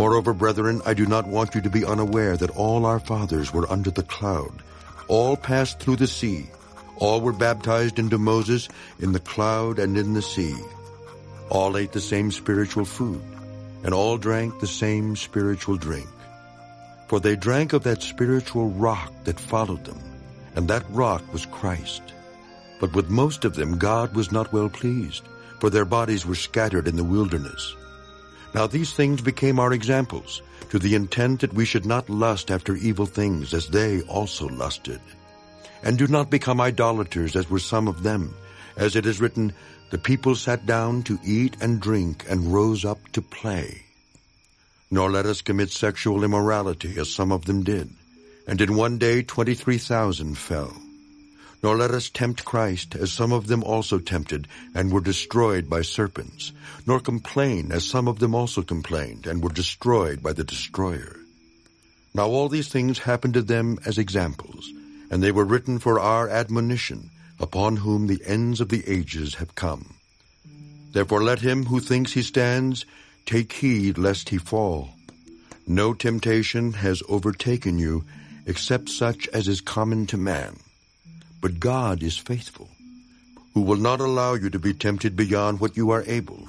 Moreover, brethren, I do not want you to be unaware that all our fathers were under the cloud. All passed through the sea. All were baptized into Moses in the cloud and in the sea. All ate the same spiritual food, and all drank the same spiritual drink. For they drank of that spiritual rock that followed them, and that rock was Christ. But with most of them God was not well pleased, for their bodies were scattered in the wilderness. Now these things became our examples, to the intent that we should not lust after evil things as they also lusted. And do not become idolaters as were some of them, as it is written, The people sat down to eat and drink and rose up to play. Nor let us commit sexual immorality as some of them did, and in one day twenty-three thousand fell. Nor let us tempt Christ, as some of them also tempted, and were destroyed by serpents. Nor complain, as some of them also complained, and were destroyed by the destroyer. Now all these things happened to them as examples, and they were written for our admonition, upon whom the ends of the ages have come. Therefore let him who thinks he stands take heed lest he fall. No temptation has overtaken you, except such as is common to man. But God is faithful, who will not allow you to be tempted beyond what you are able,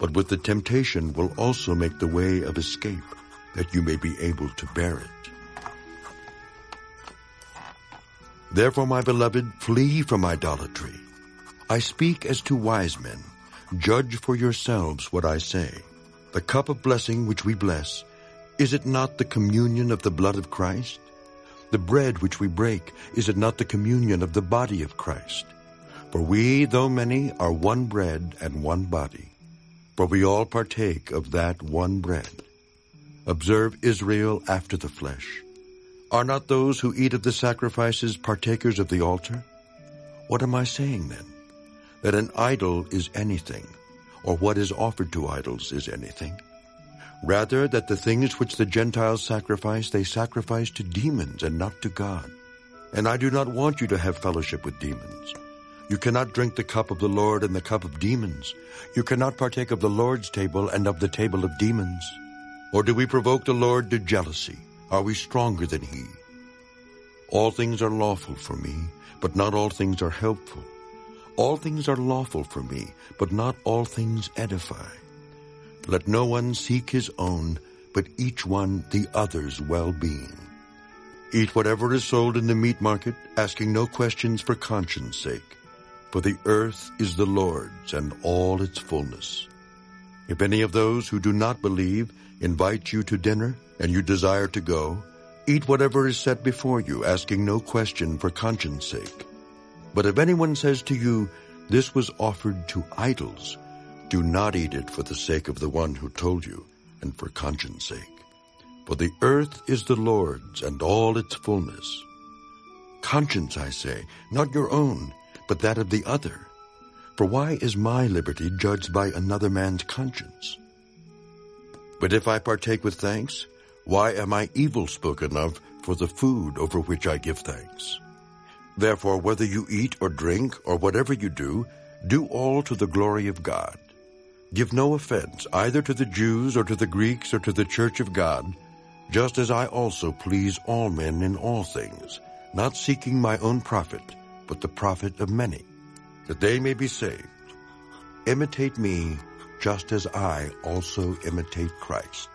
but with the temptation will also make the way of escape, that you may be able to bear it. Therefore, my beloved, flee from idolatry. I speak as to wise men. Judge for yourselves what I say. The cup of blessing which we bless, is it not the communion of the blood of Christ? The bread which we break, is it not the communion of the body of Christ? For we, though many, are one bread and one body. For we all partake of that one bread. Observe Israel after the flesh. Are not those who eat of the sacrifices partakers of the altar? What am I saying then? That an idol is anything, or what is offered to idols is anything? Rather, that the things which the Gentiles sacrifice, they sacrifice to demons and not to God. And I do not want you to have fellowship with demons. You cannot drink the cup of the Lord and the cup of demons. You cannot partake of the Lord's table and of the table of demons. Or do we provoke the Lord to jealousy? Are we stronger than he? All things are lawful for me, but not all things are helpful. All things are lawful for me, but not all things edify. Let no one seek his own, but each one the other's well-being. Eat whatever is sold in the meat market, asking no questions for conscience sake. For the earth is the Lord's and all its fullness. If any of those who do not believe invite you to dinner, and you desire to go, eat whatever is set before you, asking no question for conscience sake. But if anyone says to you, This was offered to idols, do not eat it for the sake of the one who told you, and for conscience sake. For the earth is the Lord's, and all its fullness. Conscience, I say, not your own, but that of the other. For why is my liberty judged by another man's conscience? But if I partake with thanks, why am I evil spoken of for the food over which I give thanks? Therefore, whether you eat or drink, or whatever you do, do all to the glory of God. Give no offense either to the Jews or to the Greeks or to the church of God, just as I also please all men in all things, not seeking my own profit, but the profit of many, that they may be saved. Imitate me just as I also imitate Christ.